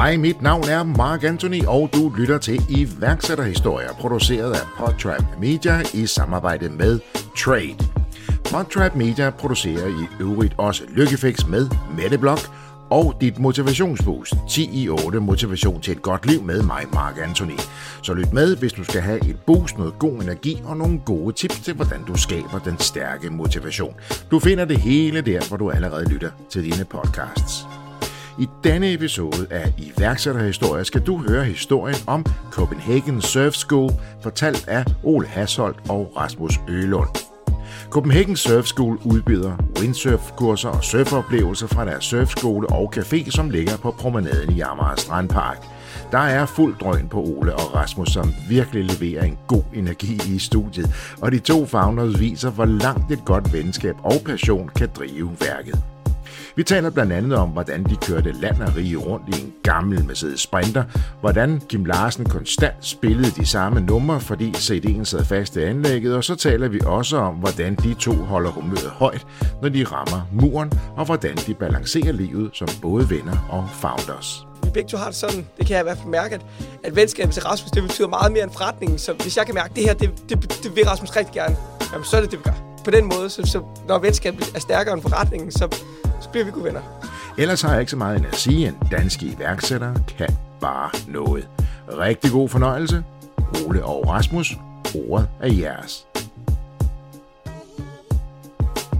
Hej, mit navn er Mark Anthony, og du lytter til iværksætterhistorier, produceret af Podtrap Media i samarbejde med Trade. Podtrap Media producerer i øvrigt også Lykkefix med Mette Blok og dit motivationsboost 10 i 8 motivation til et godt liv med mig, Mark Anthony. Så lyt med, hvis du skal have et boost, noget god energi og nogle gode tips til, hvordan du skaber den stærke motivation. Du finder det hele der, hvor du allerede lytter til dine podcasts. I denne episode af iværksætterhistorie skal du høre historien om Copenhagen Surf School, fortalt af Ole Hasholdt og Rasmus Ølund. Copenhagen Surf School udbyder windsurfkurser og surfoplevelser fra deres surfskole og café, som ligger på promenaden i Amager Strandpark. Der er fuld drøn på Ole og Rasmus, som virkelig leverer en god energi i studiet, og de to founders viser, hvor langt et godt venskab og passion kan drive værket. Vi taler blandt andet om, hvordan de kørte land og rige rundt i en gammel Mercedes Sprinter, hvordan Kim Larsen konstant spillede de samme numre, fordi CD'en sad fast i anlægget, og så taler vi også om, hvordan de to holder humøret højt, når de rammer muren, og hvordan de balancerer livet som både venner og founders vi begge to har det sådan, det kan jeg i hvert fald mærke, at, at venskabet til Rasmus, det betyder meget mere end forretningen. Så hvis jeg kan mærke, at det her, det, det, det vil Rasmus rigtig gerne, jamen så er det det, vi gør. På den måde, så, så når venskabet er stærkere end forretningen, så, så bliver vi gode venner. Ellers har jeg ikke så meget end at sige, at danske iværksættere kan bare noget. Rigtig god fornøjelse. Ole og Rasmus, ordet er jeres.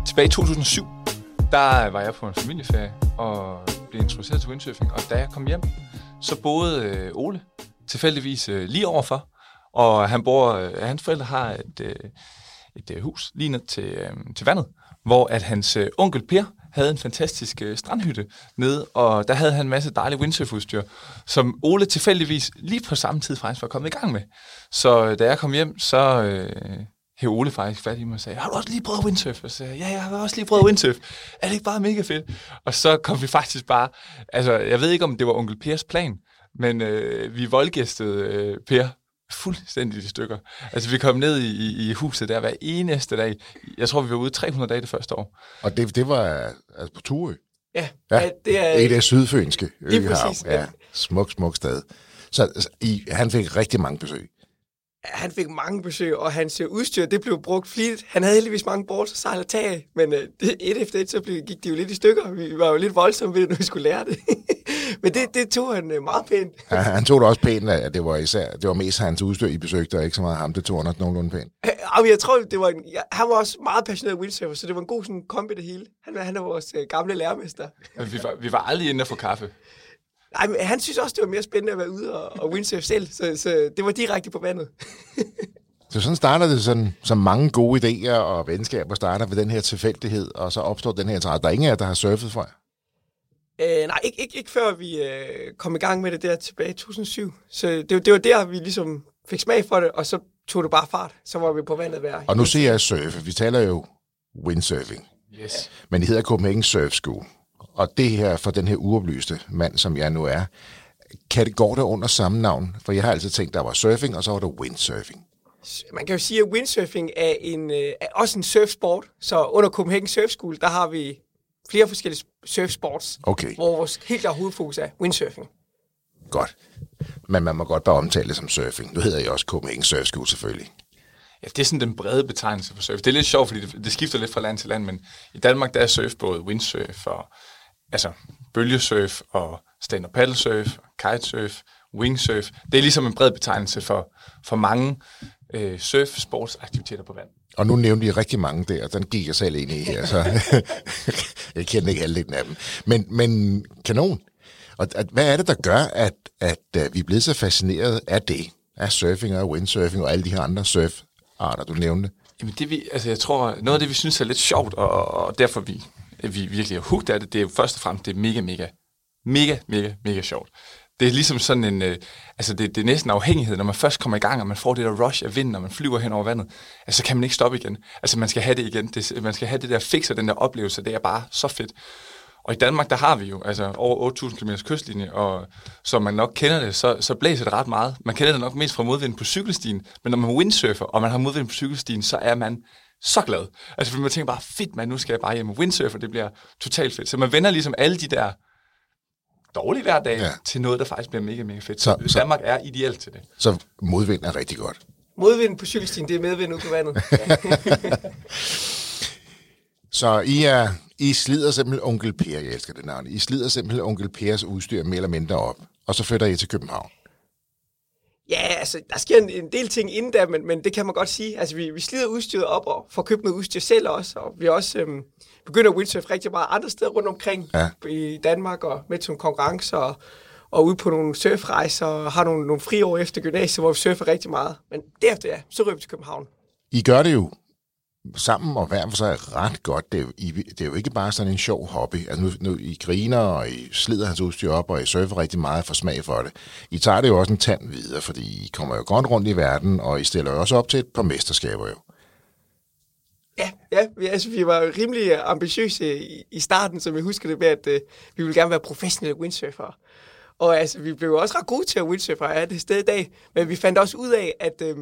Tilbage i 2007, der var jeg på en familieferie og blev introduceret til windsurfing. Og da jeg kom hjem, så boede øh, Ole tilfældigvis øh, lige overfor. Og han bor, øh, hans forældre har et, et øh, hus lige ned til, øh, til vandet, hvor at hans øh, onkel Per havde en fantastisk øh, strandhytte nede, og der havde han en masse dejlige windsurfudstyr, som Ole tilfældigvis lige på samme tid faktisk var kommet i gang med. Så øh, da jeg kom hjem, så øh, Ole faktisk fat i mig og sagde, har du også lige prøvet windsurf? Og så sagde ja, jeg har også lige prøvet windsurf. Er det ikke bare mega fedt? Og så kom vi faktisk bare, altså jeg ved ikke, om det var onkel Pers plan, men øh, vi voldgæstede øh, Per fuldstændig i stykker. Altså, vi kom ned i, i huset der hver eneste dag. Jeg tror, vi var ude 300 dage det første år. Og det, det var altså på Turø? Ja, ja, det er... Det er det sydfønske øhav. Ja, smuk, smuk sted. Så altså, I, han fik rigtig mange besøg han fik mange besøg, og hans udstyr, det blev brugt flittigt. Han havde heldigvis mange balls og sejl tag men øh, det, et efter et, så blev, gik det jo lidt i stykker. Vi var jo lidt voldsomme ved når vi skulle lære det. men det, det tog han øh, meget pænt. ja, han tog det også pænt, at det var, især, det var mest hans udstyr, I besøgte, og ikke så meget ham. Det tog han også nogenlunde pænt. Ja, jeg tror, det var en, ja, han var også meget passioneret windsurfer, så det var en god sådan, kombi det hele. Han, han er vores øh, gamle lærermester. vi, var, vi var aldrig inde og få kaffe. Nej, men han synes også, det var mere spændende at være ude og, og windsurf selv, så, så det var direkte på vandet. så sådan starter det sådan, som mange gode idéer og venskaber starter ved den her tilfældighed, og så opstår den her interesse. Der er ingen af jer, der har surfet før Øh, nej, ikke, ikke, ikke før vi øh, kom i gang med det der tilbage i 2007. Så det, det var der, vi ligesom fik smag for det, og så tog det bare fart. Så var vi på vandet hver. Og nu ser jeg surfe. Vi taler jo windsurfing. Yes. Men det hedder Copenhagen Surf School. Og det her for den her uoplyste mand, som jeg nu er, kan det gå der under samme navn? For jeg har altid tænkt, der var surfing, og så var der windsurfing. Man kan jo sige, at windsurfing er, en, øh, er også en surfsport. Så under Copenhagen Surf School, der har vi flere forskellige surfsports, okay. hvor vores helt klare hovedfokus er windsurfing. Godt. Men man må godt bare omtale det som surfing. Nu hedder jeg også Copenhagen Surf School selvfølgelig. Ja, det er sådan den brede betegnelse for surf. Det er lidt sjovt, fordi det, det skifter lidt fra land til land, men i Danmark der er surf både windsurf og altså bølgesurf og stand-up paddle surf, kitesurf, wingsurf. Det er ligesom en bred betegnelse for, for mange øh, surf-sportsaktiviteter på vand. Og nu nævnte I rigtig mange der, den gik jeg selv ind i her, så jeg kender ikke halvdelen af dem. Men, men kanon. Og at, hvad er det, der gør, at, at, at vi er blevet så fascineret af det? Af surfing og windsurfing og alle de her andre surfarter, du nævnte? Jamen det vi, altså jeg tror, noget af det, vi synes er lidt sjovt, og, og derfor vi vi virkelig er hooked af det, det er jo først og fremmest, det er mega, mega, mega, mega, mega sjovt. Det er ligesom sådan en, øh, altså det, det er næsten afhængighed, når man først kommer i gang, og man får det der rush af vinden, og man flyver hen over vandet, altså så kan man ikke stoppe igen. Altså man skal have det igen, det, man skal have det der fix og den der oplevelse, det er bare så fedt. Og i Danmark, der har vi jo altså over 8.000 km kystlinje, og som man nok kender det, så, så blæser det ret meget. Man kender det nok mest fra modvind på cykelstien, men når man windsurfer, og man har modvind på cykelstien, så er man så glad. Altså, fordi man tænker bare, fedt man, nu skal jeg bare hjem og windsurfe, det bliver totalt fedt. Så man vender ligesom alle de der dårligt hver dag, Ja. til noget, der faktisk bliver mega, mega fedt. Så- Så, Danmark er ideelt til det. Så modvind er rigtig godt. Modvind på cykelstien, det er medvind ude på vandet. Så I, er, I slider simpelthen onkel Per, jeg elsker det navn, I slider simpelthen onkel Pers udstyr mere eller mindre op, og så flytter I til København. Ja, altså, der sker en, en del ting inden da, men, men det kan man godt sige. Altså, vi, vi slider udstyret op og får købt noget udstyr selv også, og vi også øhm, begyndt at windsurfe rigtig meget andre steder rundt omkring Ja. i Danmark, og med til nogle konkurrencer, og, og ude på nogle surfrejser, og har nogle, nogle friår efter gymnasiet, hvor vi surfer rigtig meget. Men derefter, ja, så ryger vi til København. I gør det jo sammen og hver for sig ret godt. Det er, jo, I, det er jo ikke bare sådan en sjov hobby. Altså nu, nu I griner, og I slider hans udstyr op, og I surfer rigtig meget for smag for det. I tager det jo også en tand videre, fordi I kommer jo godt rundt i verden, og I stiller jo også op til et par mesterskaber jo. Ja, ja vi, altså, vi var rimelig ambitiøse i, i starten, som jeg husker det med, at øh, vi ville gerne være professionelle windsurfere. Og altså, vi blev også ret gode til at windsurfe, og er det sted i dag. Men vi fandt også ud af, at øh,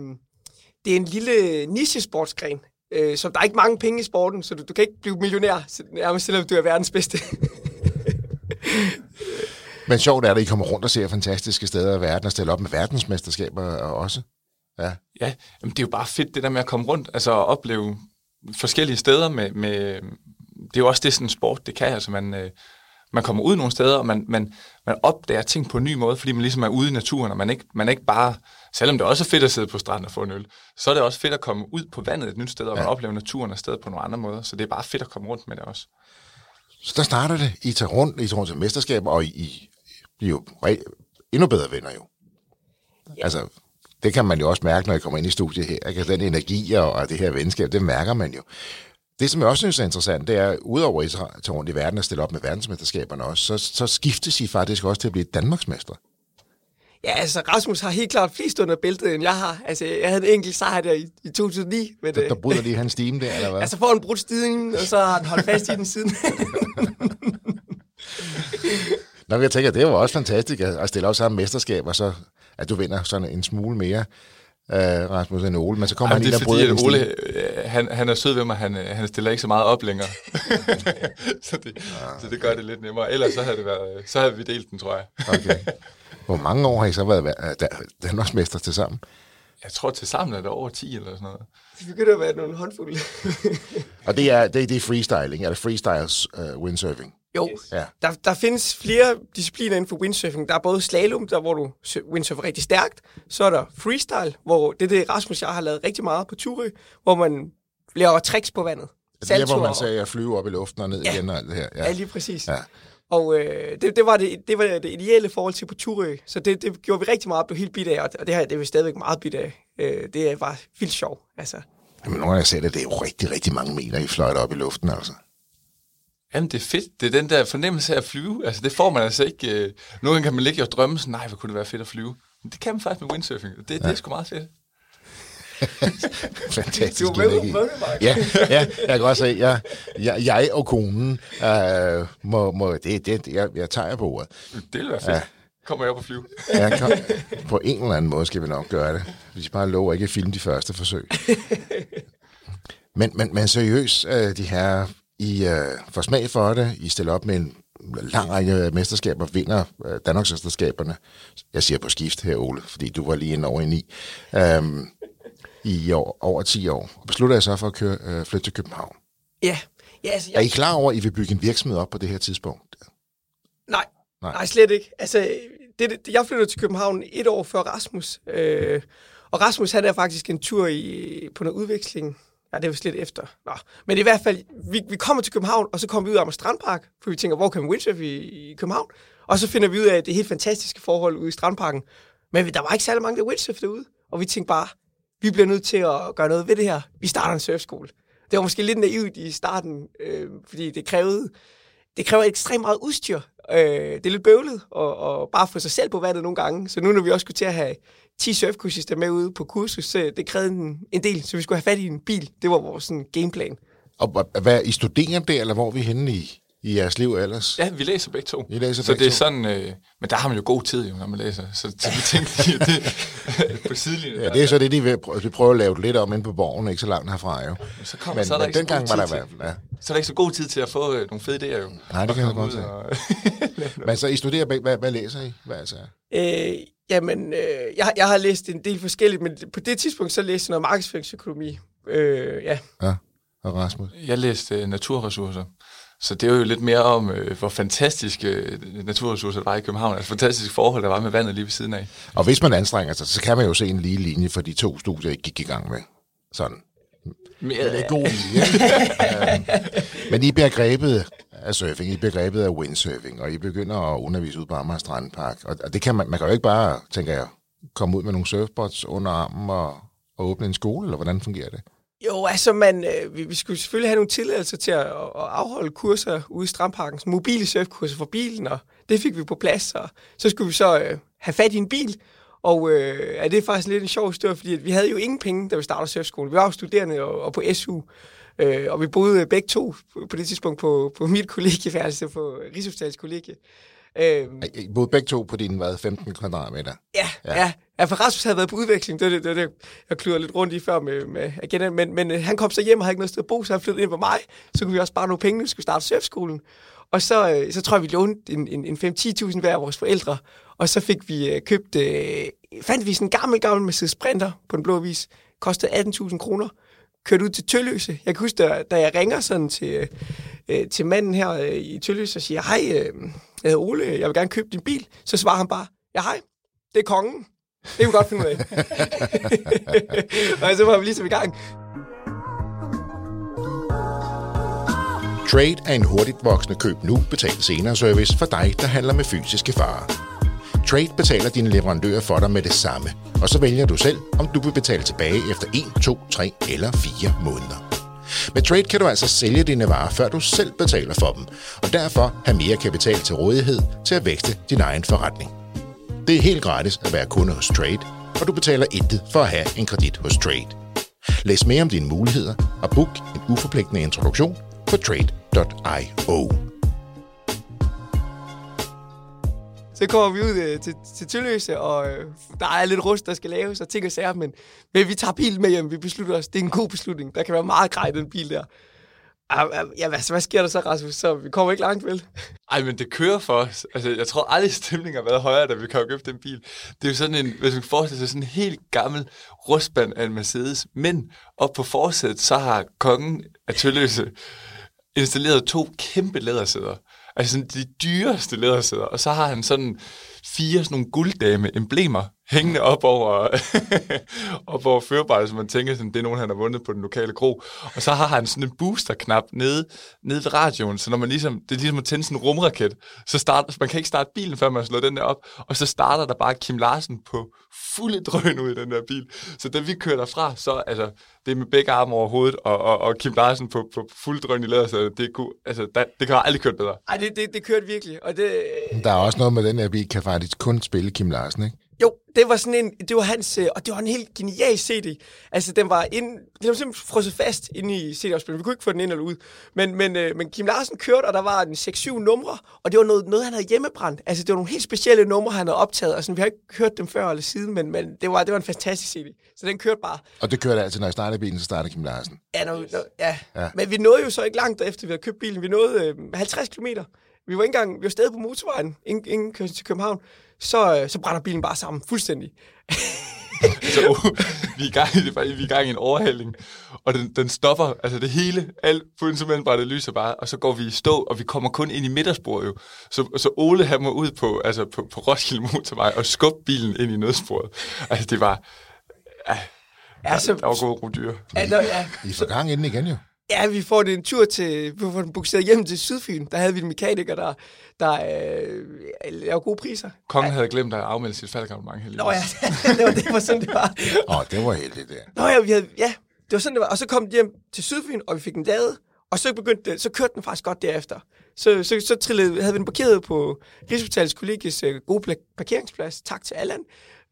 det er en lille niche-sportsgren, øh, så der er ikke mange penge i sporten, så du, du kan ikke blive millionær, nærmest selvom du er verdens bedste. Men sjovt er det, at I kommer rundt og ser fantastiske steder i verden og stiller op med verdensmesterskaber også. Ja. Ja, jamen, det er jo bare fedt, det der med at komme rundt, altså at opleve forskellige steder med, med det er jo også det, sådan en sport, det kan, altså man, øh, man kommer ud nogle steder, og man, man, man opdager ting på en ny måde, fordi man ligesom er ude i naturen, og man ikke, man ikke bare, selvom det også er fedt at sidde på stranden og få en øl, så er det også fedt at komme ud på vandet et nyt sted, og man Ja. oplever naturen et sted på nogle andre måder, så det er bare fedt at komme rundt med det også. Så der starter det. I tager rundt, I tager rundt til mesterskaber, og I, I bliver jo re- endnu bedre venner jo. Ja. Altså, det kan man jo også mærke, når I kommer ind i studiet her. Ikke? Altså, Den energi og, og det her venskab, det mærker man jo. Det, som jeg også synes er interessant, det er, udover at tager rundt i verden og stiller op med verdensmesterskaberne også, så, så skiftes I faktisk også til at blive Danmarksmester. ja, altså, Rasmus har helt klart flest under bæltet, end jeg har. Altså, jeg havde en enkelt sejr der i, i 2009. Men, Der, øh, der bryder lige hans stime der, eller hvad? Altså får en brudt stigning, og så har han holdt fast i den siden. Nå, jeg tænker, det var også fantastisk at stille op sammen mesterskaber, så at du vinder sådan en smule mere, øh, Rasmus, end Ole. Men så kommer Jamen, han det ind er og bryder fordi. Ole, øh, han, han er sød ved mig, han, øh, han stiller ikke så meget op længere. så, det, så det gør det lidt nemmere. Ellers så havde, det været, så havde vi delt den, tror jeg. Okay. Hvor mange år har I så været øh, da- Danmarksmester til sammen? Jeg tror til sammen er det over 10 eller sådan noget. Det begynder at være nogle håndfulde. Og det er, det, det er freestyling, eller freestyles uh, windsurfing. Jo, Ja. der, der findes flere discipliner inden for windsurfing. Der er både slalom, der hvor du windsurfer rigtig stærkt. Så er der freestyle, hvor det er det, Rasmus og jeg har lavet rigtig meget på Turø, hvor man laver tricks på vandet. Det er der, hvor man sagde at flyve op i luften og ned Ja. igen og alt det her. Ja, Ja. lige præcis. Ja. Og øh, det, det, var det, det var det ideelle forhold til på Turø. Så det, det gjorde vi rigtig meget, blev helt bit af, og det her det er vi stadigvæk meget bit af. Øh, det er bare vildt sjov. Altså. Jamen, nogle af jer sagde det, det er jo rigtig, rigtig mange meter, I fløjter op i luften, altså. Jamen, det er fedt. Det er den der fornemmelse af at flyve. Altså, det får man altså ikke... Øh... Nogle gange kan man ligge og drømme sådan, nej, hvor kunne det være fedt at flyve. Men det kan man faktisk med windsurfing. Det, det er sgu meget fedt. Fantastisk Du er med Mark. Ja, ja, jeg kan også se, jeg, jeg, jeg og konen øh, må, må det, det, jeg, jeg tager på ordet. Det ville være fedt. Ja. Ja. Kommer jeg op og flyve. Jeg kan, på en eller anden måde skal vi nok gøre det. Hvis I bare lover ikke at filme de første forsøg. Men, men, men seriøst, øh, de her, I øh, får smag for det. I stiller op med en lang række mesterskaber, vinder øh, Danmarksmesterskaberne. Jeg siger på skift her, Ole, fordi du var lige inde over i ni. Øhm, I år, over 10 år. Og beslutter jeg så for at køre, øh, flytte til København. Ja, ja altså, Er jeg, I klar over, at I vil bygge en virksomhed op på det her tidspunkt? nej, Nej. nej, nej, slet ikke. Altså, det, det, jeg flyttede til København et år før Rasmus. Øh, og Rasmus han er faktisk en tur i, på noget udveksling. Ja, det er vist lidt efter. Nå. Men i hvert fald, vi, vi kommer til København, og så kommer vi ud af Strandpark, for vi tænker, hvor kan man windsurfe i, i København? Og så finder vi ud af det helt fantastiske forhold ude i Strandparken. Men der var ikke særlig mange, der windsurfede derude. Og vi tænkte bare, vi bliver nødt til at gøre noget ved det her. Vi starter en surfskole. Det var måske lidt naivt i starten, øh, fordi det krævede, det kræver ekstremt meget udstyr. Øh, det er lidt bøvlet og, og bare få sig selv på vandet nogle gange. Så nu når vi også skulle til at have 10 surfkursister med ude på kursus, så det krævede en, en del, så vi skulle have fat i en bil. Det var vores sådan, gameplan. Og og hvad, I studerer der, eller hvor er vi henne i, i jeres liv ellers? Ja, vi læser begge to. I læser så begge det er to. sådan, øh, men der har man jo god tid, jo, når man læser. Så, så vi tænkte lige, at det på sidelinjen. Ja, det er så det, de vil prøve, de prøver at lave det lidt om inde på borgen, ikke så langt herfra jo. så, kom, Men, så, er der men ikke så dengang var der i hvert fald, ja. så er der ikke så god tid til at få øh, nogle fede idéer, jo. Nej, det kan jeg godt se. og- Men så I studerer begge, hvad, hvad læser I? Hvad altså? Øh, jamen, øh, jeg, jeg har læst en del forskelligt, men på det tidspunkt så læste jeg noget markedsføringsøkonomi. Øh, ja. Ja, og Rasmus? Jeg læste øh, naturressourcer. Så det er jo lidt mere om, øh, hvor fantastiske øh, naturressourcer der var i København. Altså fantastiske forhold, der var med vandet lige ved siden af. Og hvis man anstrenger sig, så kan man jo se en lige linje for de to studier, I gik i gang med. Sådan. Mere, Det er god. Øhm, Men I bliver grebet af surfing, I bliver grebet af windsurfing, og I begynder at undervise ud på Amager Strandpark. Og og det kan man, man kan jo ikke bare, tænker jeg, komme ud med nogle surfboards under armen og, og åbne en skole, eller hvordan fungerer det? Jo, altså, man, øh, vi, vi skulle selvfølgelig have nogle tilladelser til at, at afholde kurser ude i Strandparkens mobile surfkurser for bilen, og det fik vi på plads, og så skulle vi så øh, have fat i en bil, og øh, ja, det er faktisk lidt en sjov historie, fordi at vi havde jo ingen penge, da vi startede surfskolen. Vi var jo studerende og, og på SU, øh, og vi boede begge to på, det tidspunkt på, på mit kollegieværelse, på Rigshospitalets kollegie. Øh, I boede begge to på dine, hvad, 15 kvadratmeter. Ja, ja. ja. ja for Rasmus havde været på udveksling. Det var det, det, jeg kludrede lidt rundt i før med, med agenten. Men, men øh, han kom så hjem og havde ikke noget sted at bo, så han flyttede ind på mig. Så kunne vi også spare nogle penge, vi skulle starte surfskolen. Og så, øh, så tror jeg, vi lånte en, en, en 5-10.000 hver af vores forældre. Og så fik vi øh, købt, øh, fandt vi sådan en gammel, gammel Mercedes Sprinter på den blå vis. Kostede 18.000 kroner. Kørte ud til Tølløse. Jeg kan huske, da, da jeg ringer sådan til, øh, til manden her øh, i Tølløse og siger, hej, øh, jeg hedder Ole, jeg vil gerne købe din bil. Så svarer han bare, ja hej, det er kongen. Det kan vi godt finde ud af. og så var vi ligesom i gang. Trade er en hurtigt voksende køb nu, betal senere service for dig, der handler med fysiske farer. Trade betaler dine leverandører for dig med det samme, og så vælger du selv, om du vil betale tilbage efter 1, 2, 3 eller 4 måneder. Med Trade kan du altså sælge dine varer, før du selv betaler for dem, og derfor have mere kapital til rådighed til at vækste din egen forretning. Det er helt gratis at være kunde hos Trade, og du betaler intet for at have en kredit hos Trade. Læs mere om dine muligheder og book en uforpligtende introduktion på trade.io. Så kommer vi ud øh, til, til Tølløse, og øh, der er lidt rust, der skal laves, og ting og sager, men, men vi tager bilen med hjem. Vi beslutter os, det er en god beslutning. Der kan være meget grej den bil der. Ah, ah Ja, hvad, hvad sker der så, Rasmus? Så vi kommer ikke langt, vel? Ej, men det kører for os. Altså, jeg tror aldrig, stemningen har været højere, da vi kom og købte den bil. Det er jo sådan en, hvis man forestiller sig, sådan en helt gammel rustband af en Mercedes. Men op på forsædet, så har kongen af Tølløse installeret to kæmpe lædersæder. Altså sådan de dyreste lædersæder. Og så har han sådan fire sådan nogle gulddame emblemer hængende op over, op over førerbrættet, så man tænker, sådan, det er nogen, han har vundet på den lokale kro. Og så har han sådan en booster-knap nede, nede ved radioen, så når man ligesom, det er ligesom at tænde sådan en rumraket, så starter, man kan ikke starte bilen, før man slår den der op, og så starter der bare Kim Larsen på fulde drøn ud i den der bil. Så da vi kører derfra, så altså, det er med begge arme over hovedet, og, og, og Kim Larsen på, på fuld drøn i læder, så det, kunne, altså, der, det kan aldrig kørt bedre. Ej, det, det, det kørte virkelig, og det... Der er også noget med den her bil, kan faktisk kun spille Kim Larsen, ikke? Jo, det var sådan en, det var hans, øh, og det var en helt genial CD. Altså, den var, ind, den var simpelthen frosset fast inde i CD-afspilleren. Vi kunne ikke få den ind eller ud. Men, men, øh, men Kim Larsen kørte, og der var en 6-7 numre, og det var noget, noget, han havde hjemmebrændt. Altså, det var nogle helt specielle numre, han havde optaget, og sådan, vi har ikke hørt dem før eller siden, men, men det, var, det var en fantastisk CD. Så den kørte bare. Og det kørte altid, når jeg startede bilen, så startede Kim Larsen. Ja, no, no, ja. Ja. Men vi nåede jo så ikke langt efter, vi havde købt bilen. Vi nåede øh, 50 km. Vi var ikke engang, vi var stadig på motorvejen, ingen, ingen kørsel til København. Så, øh, så brænder bilen bare sammen fuldstændig. Så vi er i gang, det er bare, vi er i gang i en overhaling, og den, den stopper, altså det hele, alt på instrumentbrættet lyser bare, og så går vi i stå, og vi kommer kun ind i midtersporet jo. Så, så Ole han må ud på, altså på, på Roskilde Motorvej og skubbe bilen ind i nødsporet. Altså det var, ja, Ja, så, der var gode rodyr. ja, der, ja, I får gang inden igen jo. Ja, vi får det en tur til, vi får den bukseret hjem til Sydfyn. Der havde vi en mekaniker, der, der øh, lavede gode priser. Kongen havde glemt at afmelde sit heldigvis. Nå ja, det var, det var sådan, det var. Åh, det var heldigt, det. Nå ja, vi havde, ja, det var sådan, det var. Og så kom den hjem til Sydfyn, og vi fik den lavet. Og så begyndte det, så kørte den faktisk godt derefter. Så, så, så trillede, havde vi den parkeret på Rigshospitalets kollegies øh, gode pla- parkeringsplads. Tak til Allan.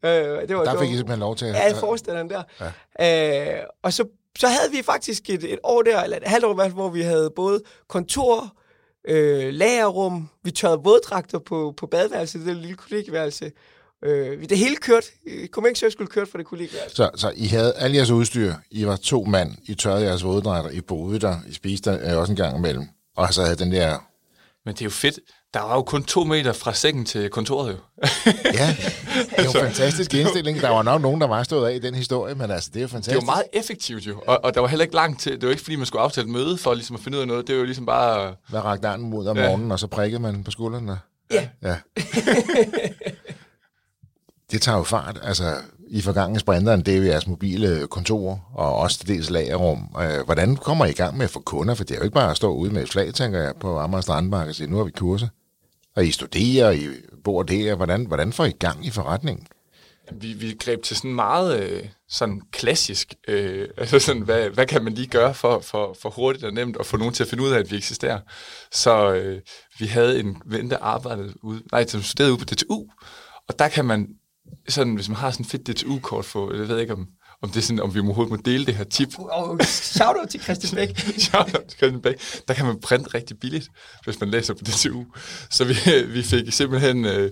Øh, det var, Der fik I simpelthen lov til at... Ja, forstanderen der. Ja. Øh, og så, så havde vi faktisk et, et år der, eller et halvt år, i hvert fald, hvor vi havde både kontor, øh, lagerrum, vi tørrede våddragter på, på badeværelset, det lille kollegeværelse. Øh, det hele kørte. Kommunik skulle kørte for det kollegeværelse. Så, så I havde alle jeres udstyr, I var to mand, I tørrede jeres våddragter, I boede der, I spiste der øh, også en gang imellem. Og så havde den der Men det er jo fedt. Der var jo kun to meter fra sengen til kontoret jo. Ja, det er jo en fantastisk indstilling. Der var nok nogen, der var stået af i den historie, men altså, det er jo fantastisk. Det var meget effektivt jo, og, og der var heller ikke langt til. Det var ikke, fordi man skulle aftale et møde for ligesom at finde ud af noget. Det var jo ligesom bare... Hvad rakte armen ud om morgenen, og så prikkede man på skuldrene? Ja. Ja. det tager jo fart. Altså, i forgangen sprinteren, det er jo jeres mobile kontor, og også til dels lagerrum. Øh, Hvordan kommer I i gang med at få kunder? For det er jo ikke bare at stå ude med et flag, tænker jeg, på Amager Strandmark og sige, nu har vi kurser. Og I studerer, I bor der. Hvordan, hvordan får I gang i forretningen? Vi, vi greb til sådan meget øh, sådan klassisk, øh, altså sådan, hvad, hvad kan man lige gøre for, for, for hurtigt og nemt at få nogen til at finde ud af, at vi eksisterer. Så øh, vi havde en ven, der arbejdede ude, nej, som studerede ude på DTU, og der kan man, sådan, hvis man har sådan et fedt DTU-kort for, jeg ved ikke om, om det er sådan, om vi overhovedet må dele det her tip. Og shout-out til Christian Bæk. Shout-out til Christian Bæk. Der kan man printe rigtig billigt, hvis man læser på DTU. Så vi, vi fik simpelthen øh,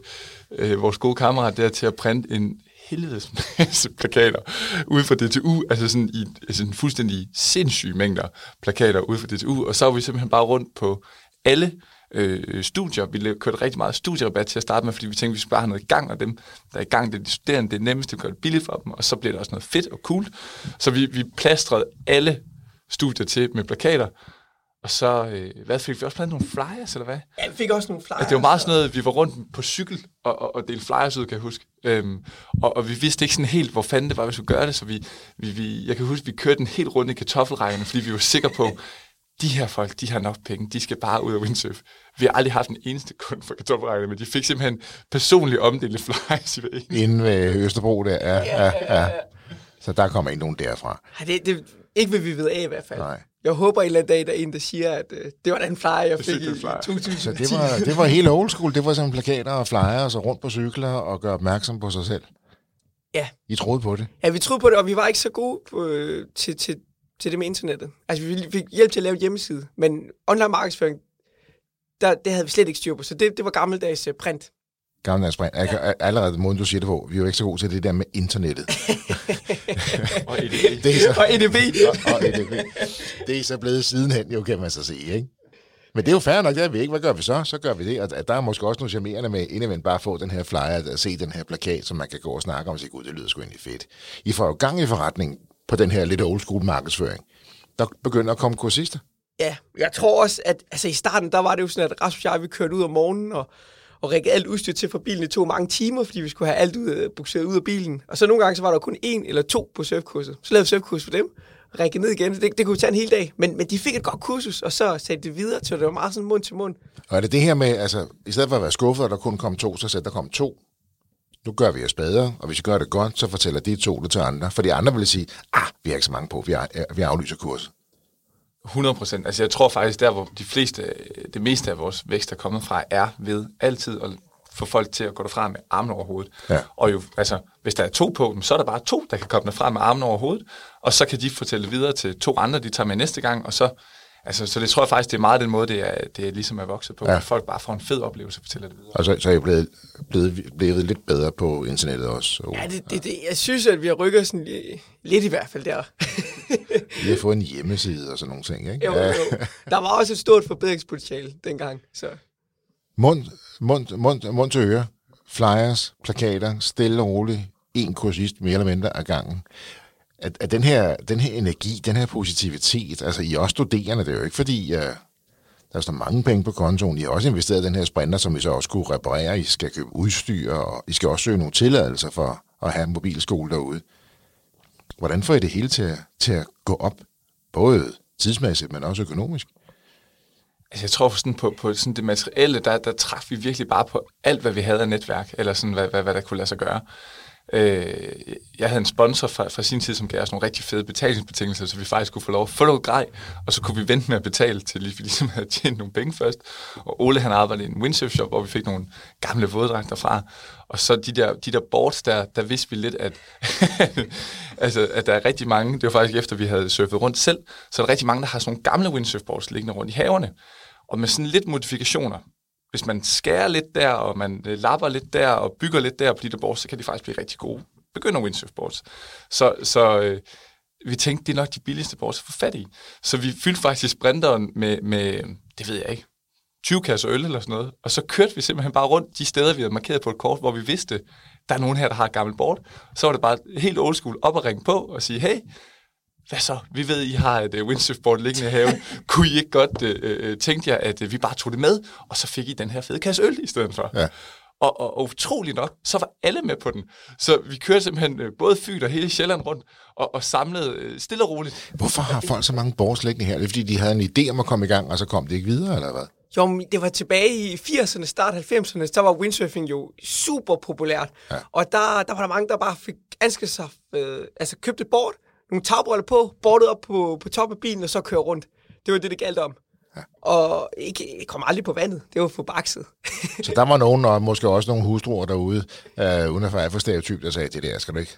øh, vores gode kammerat der til at printe en helvedes masse plakater ude fra DTU, altså sådan i altså en fuldstændig sindssyge mængder plakater ude fra DTU, og så var vi simpelthen bare rundt på alle øh, studier. Vi kørte rigtig meget studierabat til at starte med, fordi vi tænkte, vi skulle bare have noget i gang, og dem, der er i gang, det er de studerende, det er nemmest at gøre det billigt for dem, og så bliver det også noget fedt og cool. Så vi, vi plastrede alle studier til med plakater, og så, øh, hvad fik vi også blandt nogle flyers, eller hvad? Ja, vi fik også nogle flyers. Altså, det var meget sådan noget, vi var rundt på cykel og, og, og delte flyers ud, kan jeg huske. Øhm, og, og vi vidste ikke sådan helt, hvor fanden det var, vi skulle gøre det, så vi, vi, vi jeg kan huske, vi kørte en helt rundt i kartoffelrækkerne, fordi vi var sikre på, de her folk, de har nok penge, de skal bare ud af windsurf. Vi har aldrig haft en eneste kund for kartoffelrækkerne, men de fik simpelthen personligt omdelte flyers i hver eneste. Inden ved Østerbro der, ja, ja, ja. Så der kommer ikke nogen derfra. Ja, det, det, ikke vil vi ved af i hvert fald. Nej. Jeg håber en eller anden dag, der er en, der siger, at øh, det var den flyer, jeg fik i 2010. Så det var, det var helt old school. Det var sådan plakater og flyers og rundt på cykler og gøre opmærksom på sig selv. Ja. I troede på det. Ja, vi troede på det, og vi var ikke så gode på, øh, til, til, til det med internettet. Altså, vi fik hjælp til at lave en hjemmeside, men online markedsføring, der, det havde vi slet ikke styr på, så det, det var gammeldags øh, print. Gamle sprint. Jeg kan, allerede måden, du siger det på, vi er jo ikke så gode til det der med internettet. Og EDB. Det er så, Og EDB. og, og EDB. Det er så blevet sidenhen, jo kan man så se, ikke? Men det er jo fair nok, det er vi ikke. Hvad gør vi så? Så gør vi det. Og at der er måske også noget charmerende med indimellem bare at få den her flyer, at se den her plakat, som man kan gå og snakke om og sige, gud, det lyder sgu egentlig fedt. I får jo gang i forretningen på den her lidt old school markedsføring. Der begynder at komme kursister. Ja, jeg tror også, at altså, i starten, der var det jo sådan, at Rasmus og jeg, vi kørte ud om morgenen, og, og rækkede alt udstyr til fra bilen. Det tog mange timer, fordi vi skulle have alt ud, øh, bukseret ud af bilen. Og så nogle gange, så var der kun en eller to på surfkurset. Så lavede vi surfkurs for dem, rækkede ned igen. Det, det kunne tage en hel dag. Men, men de fik et godt kursus, og så satte det videre, så det var meget sådan mund til mund. Og er det det her med, altså, i stedet for at være skuffet, at der kun kom to, så sætter der kom to. Nu gør vi os bedre, og hvis vi gør det godt, så fortæller de to det til andre. For de andre vil sige, ah, vi har ikke så mange på, vi, har, vi aflyser kurset. 100 procent. Altså jeg tror faktisk, der hvor de fleste, det meste af vores vækst er kommet fra, er ved altid at få folk til at gå derfra med armen over hovedet. Ja. Og jo, altså, hvis der er to på dem, så er der bare to, der kan komme derfra med armen over hovedet, og så kan de fortælle videre til to andre, de tager med næste gang, og så, altså, så det tror jeg faktisk, det er meget den måde, det er, det er ligesom er vokset på, Ja. ja. at folk bare får en fed oplevelse og fortæller det videre. Og så, så er jeg blevet, blevet, blevet lidt bedre på internettet også. Og Ja, det, det, det, jeg synes, at vi har rykket sådan li- lidt i hvert fald der. Vi har fået en hjemmeside og sådan nogle ting, ikke? jo, jo. Der var også et stort forbedringspotentiale dengang. Så. Mund, mund, mund, mund til øre, flyers, plakater, stille og roligt, en kursist mere eller mindre af gangen. At, at den, her, den her energi, den her positivitet, altså I er også studerende, det er jo ikke fordi, uh, der står mange penge på kontoen. I har også investeret i den her sprinter, som I så også skulle reparere. I skal købe udstyr, og I skal også søge nogle tilladelser for at have en mobilskole derude. Hvordan får I det hele til, at- til at gå op? Både tidsmæssigt, men også økonomisk. Altså, jeg tror sådan på, på sådan det materielle, der, der træffede vi virkelig bare på alt, hvad vi havde af netværk, eller sådan, hvad, hvad, hvad der kunne lade sig gøre. Øh, jeg havde en sponsor fra, fra sin tid, som gav os nogle rigtig fede betalingsbetingelser, så vi faktisk kunne få lov at få noget grej, og så kunne vi vente med at betale, til vi ligesom havde tjent nogle penge først. Og Ole, han arbejdede i en windsurf shop, hvor vi fik nogle gamle våddragter fra. Og så de der, de der boards der, der vidste vi lidt, at, altså, at der er rigtig mange, det var faktisk efter, vi havde surfet rundt selv, så er der rigtig mange, der har sådan nogle gamle windsurfboards liggende rundt i haverne. Og med sådan lidt modifikationer, hvis man skærer lidt der, og man øh, lapper lidt der, og bygger lidt der på de der boards, så kan de faktisk blive rigtig gode begynder windsurfboards. Så, så øh, vi tænkte, det er nok de billigste boards at få fat i. Så vi fyldte faktisk sprinteren med, med, det ved jeg ikke, 20 kasser øl eller sådan noget. Og så kørte vi simpelthen bare rundt de steder, vi havde markeret på et kort, hvor vi vidste, der er nogen her, der har et gammelt board. Så var det bare helt old school op og ringe på og sige, hey, hvad så? Vi ved, I har et uh, windsurfboard liggende i haven. Kunne I ikke godt uh, tænke jer, at uh, vi bare tog det med, og så fik I den her fede kasse øl i stedet for? Ja. Og, og, og utrolig nok, så var alle med på den. Så vi kørte simpelthen øh, både Fyn og hele Sjælland rundt og, og samlede øh, stille og roligt. Hvorfor har folk så mange borgs liggende her? Det er fordi, de havde en idé om at komme i gang, og så kom det ikke videre, eller hvad? Jo, det var tilbage i 80'erne, start 90'erne, så var windsurfing jo super populært. Ja. Og der, der var der mange, der bare fik ansket sig, øh, altså købte et board, nogle tagbriller på, bordet op på, på top af bilen, og så køre rundt. Det var det, det galt om. Ja. Og ikke, kom aldrig på vandet. Det var for bakset. så der var nogen, og måske også nogle hustruer derude, øh, uden at være for stereotyp, der sagde, det der skal du ikke.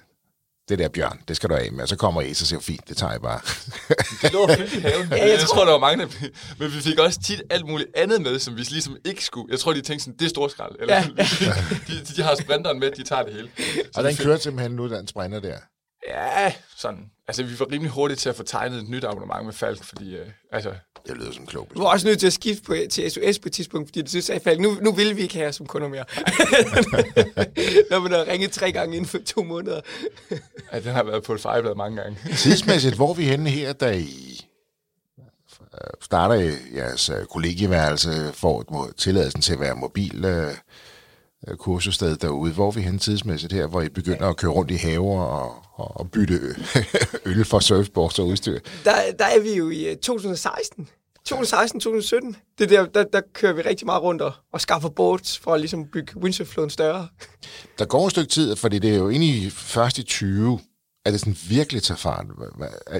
Det der bjørn, det skal du af med. Og så kommer I, så siger fint, det tager jeg bare. det lå fyldt i haven. Ja, jeg, jeg tror, tror, der var mange, der... Men vi fik også tit alt muligt andet med, som vi ligesom ikke skulle. Jeg tror, de tænkte sådan, det er storskrald. Eller, ja. de, de, har sprinteren med, de tager det hele. Så og den kørte simpelthen nu, den sprinter der. Ja, sådan. Altså, vi var rimelig hurtigt til at få tegnet et nyt abonnement med Falk, fordi, øh, altså... Det lyder som en klog Du var også nødt til at skifte på, til SOS på et tidspunkt, fordi du synes, at Falk, nu, nu vil vi ikke have jer som kunder mere. Når man har ringet tre gange inden for to måneder. ja, den har været på et fejlblad mange gange. Tidsmæssigt, hvor er vi henne her, da I øh, starter jeres øh, kollegieværelse, får tilladelsen til at være mobil øh, kursussted derude. Hvor er vi henne tidsmæssigt her, hvor I begynder at køre rundt i haver og, og, og bytte øl for surfboards og udstyr? Der, der er vi jo i 2016. 2016-2017. Det der, der, der kører vi rigtig meget rundt og, og skaffer boards for at ligesom bygge windsurfloden større. Der går et stykke tid, fordi det er jo først i 20, at det sådan virkelig tager fart.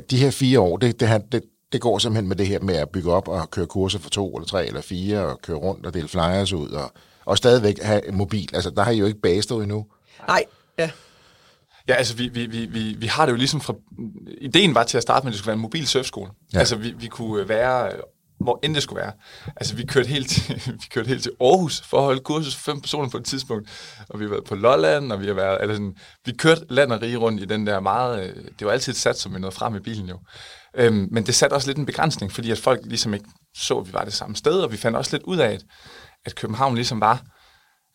De her fire år, det, det, det, det går simpelthen med det her med at bygge op og køre kurser for to eller tre eller fire og køre rundt og dele flyers ud og og stadigvæk have mobil. Altså, der har I jo ikke bagestået endnu. Nej, ja. Ja, altså vi, vi, vi, vi, vi har det jo ligesom fra... Ideen var til at starte med, at det skulle være en mobil surfskole. Ja. Altså vi, vi kunne være hvor end det skulle være. Altså, vi kørte helt til, vi kørte helt til Aarhus for at holde kursus for fem personer på et tidspunkt, og vi har været på Lolland, og vi har været, altså sådan, vi kørte land og rige rundt i den der meget, øh, det var altid et sat, som vi nåede frem i bilen jo. Øhm, men det satte også lidt en begrænsning, fordi at folk ligesom ikke så, at vi var det samme sted, og vi fandt også lidt ud af, at at København ligesom var,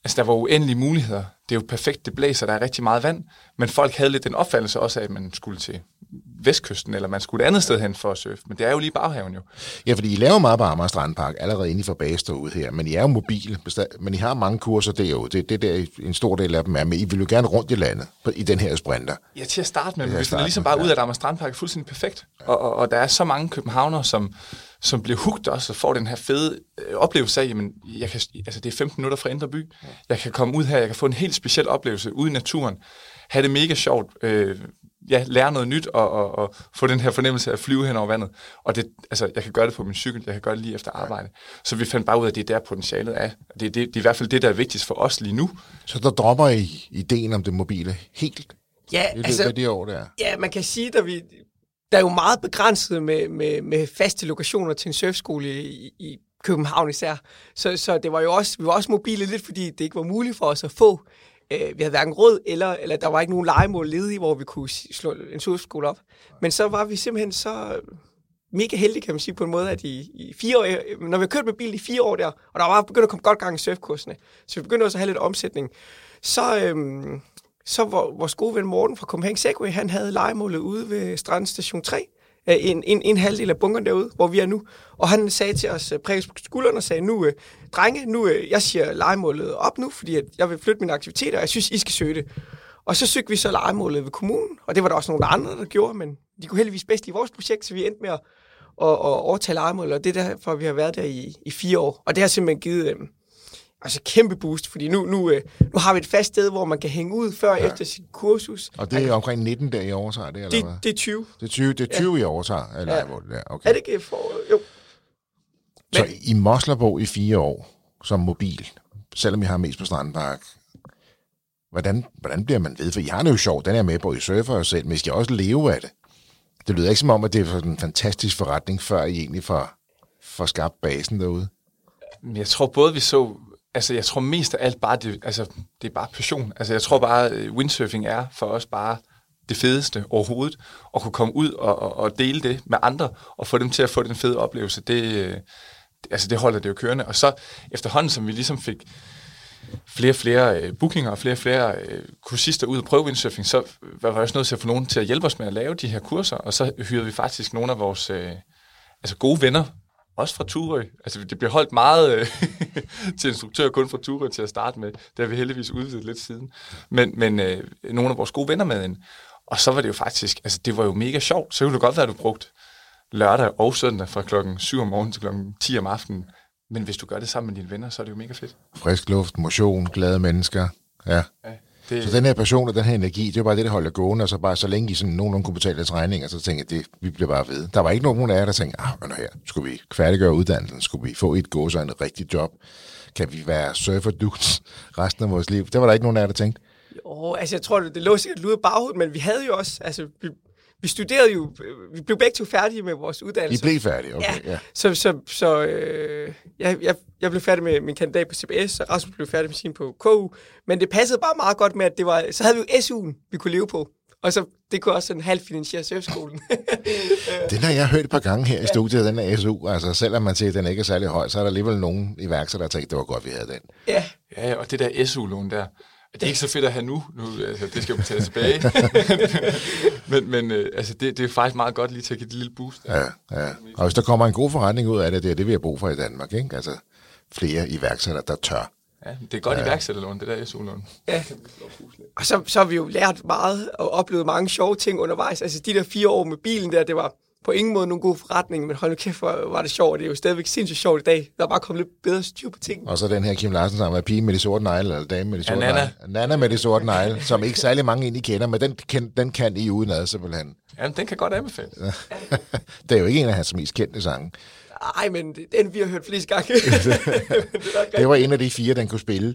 altså der var uendelige muligheder. Det er jo perfekt, det blæser, der er rigtig meget vand, men folk havde lidt den opfattelse også af, at man skulle til vestkysten, eller man skulle et andet sted hen for at surfe. Men det er jo lige baghaven jo. Ja, fordi I laver meget på Amager Strandpark, allerede inde for derude her, men I er jo mobile, men I har mange kurser derude. Det, det der, en stor del af dem er, men I vil jo gerne rundt i landet i den her sprinter. Ja, til at starte med, men hvis det er ligesom bare ud af, at Amager Strandpark er fuldstændig perfekt, og, og, og der er så mange københavner, som, som bliver hugt også og får den her fede øh, oplevelse af, jamen, jeg kan, altså det er 15 minutter fra Indre By, jeg kan komme ud her, jeg kan få en helt speciel oplevelse ude i naturen, have det mega sjovt, øh, ja, lære noget nyt og, og, og få den her fornemmelse af at flyve hen over vandet. Og det, altså, jeg kan gøre det på min cykel, jeg kan gøre det lige efter arbejde. Så vi fandt bare ud af, at det er der potentialet er. Det, det, det er i hvert fald det, der er vigtigst for os lige nu. Så der dropper I ideen om det mobile helt? Ja, i altså, af de år der. Ja, man kan sige, at vi, der er jo meget begrænset med, med, med faste lokationer til en surfskole i, i København især. Så, så det var jo også, vi var også mobile lidt, fordi det ikke var muligt for os at få. Øh, vi havde hverken råd, eller, eller der var ikke nogen legemål ledige, hvor vi kunne slå en surfskole op. Men så var vi simpelthen så mega heldige, kan man sige, på en måde, at i, i fire år, øh, når vi har kørt med bil i fire år der, og der var begyndt at komme godt gang i surfkursene, så vi begyndte også at have lidt omsætning, så, øhm, så var vores gode ven Morten fra Copenhagen Segway, han havde legemålet ude ved Strandstation 3, øh, en, en, en halvdel af bunkeren derude, hvor vi er nu. Og han sagde til os, øh, præcis på skulderen, og sagde, nu, øh, drenge, nu, øh, jeg siger legemålet op nu, fordi at jeg vil flytte mine aktiviteter, og jeg synes, I skal søge det. Og så søgte vi så legemålet ved kommunen, og det var der også nogle andre, der gjorde, men de kunne heldigvis bedst i vores projekt, så vi endte med at, at, at overtage legemålet, og det er derfor, vi har været der i, i fire år. Og det har simpelthen givet, øh, altså kæmpe boost, fordi nu, nu, øh, nu har vi et fast sted, hvor man kan hænge ud før ja. efter sit kursus. Og det er omkring 19 dage i overtager, det, eller det, hvad? det er 20. Det er 20, det er 20 ja. i overtager, eller ja. hvor det er. Okay. Er det ikke for... Jo. Så Men, i Moslerbo i fire år, som mobil, selvom I har mest på Strandpark, hvordan, hvordan bliver man ved? For I har det jo sjovt, den er med på, I surfer jo selv, men I skal også leve af det. Det lyder ikke som om, at det er en fantastisk forretning, før I egentlig får, får skabt basen derude. Men jeg tror både, vi så... Altså, jeg tror mest af alt bare, det, altså, det er bare passion. Altså, jeg tror bare, øh, windsurfing er for os bare det fedeste overhovedet, at kunne komme ud og, og, og dele det med andre, og få dem til at få den fede oplevelse, det, øh, altså det holder det jo kørende. Og så efterhånden, som vi ligesom fik flere og flere øh, bookinger og flere og flere øh, kursister ud og prøve windsurfing, så var vi også nødt til at få nogen til at hjælpe os med at lave de her kurser, og så hyrede vi faktisk nogle af vores øh, altså gode venner, også fra Turø. Altså det blev holdt meget øh, til instruktør kun fra Turø til at starte med. Det har vi heldigvis udvidet lidt siden. Men, men øh, nogle af vores gode venner med ind. Og så var det jo faktisk, altså det var jo mega sjovt. Så kunne det godt være, at du brugt lørdag og søndag fra klokken 7 om morgenen til klokken 10 om aftenen. Men hvis du gør det sammen med dine venner, så er det jo mega fedt. Frisk luft, motion, glade mennesker. Ja. Ja, det, Så den her passion og den her energi, det var bare det, der holdt jer gående, og så bare så længe I sådan nogenlunde kunne betale deres regninger, så tænkte jeg, det, vi bliver bare ved. Der var ikke nogen af jer, der tænkte, ah, men her, skulle vi færdiggøre uddannelsen, skulle vi få et gå så en rigtig job, kan vi være surfer dudes resten af vores liv? Det var der ikke nogen af jer, der tænkte. Jo, altså jeg tror, det, det lå sikkert lude baghovedet, men vi havde jo også, altså vi, vi studerede jo, vi blev begge to færdige med vores I uddannelse. blev færdige, okay. Ja. ja. Så, så, så øh, jeg, jeg, jeg blev færdig med min kandidat på CBS, og Rasmus blev færdig med sin på KU. Men det passede bare meget godt med, at det var, så havde vi jo SU'en, vi kunne leve på. Og så, det kunne også sådan halvfinansiere surfskolen. Den har jeg hørt et par gange her i studiet, den her SU. Altså selvom man siger, at den ikke er særlig høj, så er der alligevel nogen iværksættere, der tænkte, det var godt, vi havde den. ja, ja, og det der SU-lån der, det er ikke så fedt at have nu, nu altså, det skal jo betales tilbage. men men øh, altså, det, det er faktisk meget godt lige til at give det lille boost. Ja, ja. Og hvis der kommer en god forretning ud af det, det er det, vi har brug for i Danmark. Ikke? Altså flere iværksættere, der tør. Ja, det er godt ja. iværksætterlån, det der SU-lån. ja. Og så, så har vi jo lært meget og oplevet mange sjove ting undervejs. Altså de der fire år med bilen der, det var på ingen måde nogen god forretning, men hold nu kæft, hvor var det sjovt. Det er jo stadigvæk sindssygt sjovt i dag. Der er bare kommet lidt bedre styr på ting. Og så den her Kim Larsen sammen med pigen med de sorte negle, eller dame med de sorte Nana. negle. Nana med de sorte negle, som ikke særlig mange egentlig kender, men den, kan, den kan I udenad simpelthen. Jamen, den kan godt anbefale. det er jo ikke en af hans mest kendte sange. Ej, men det- den vi har hørt flest gange. det er Det var en af de fire, den kunne spille.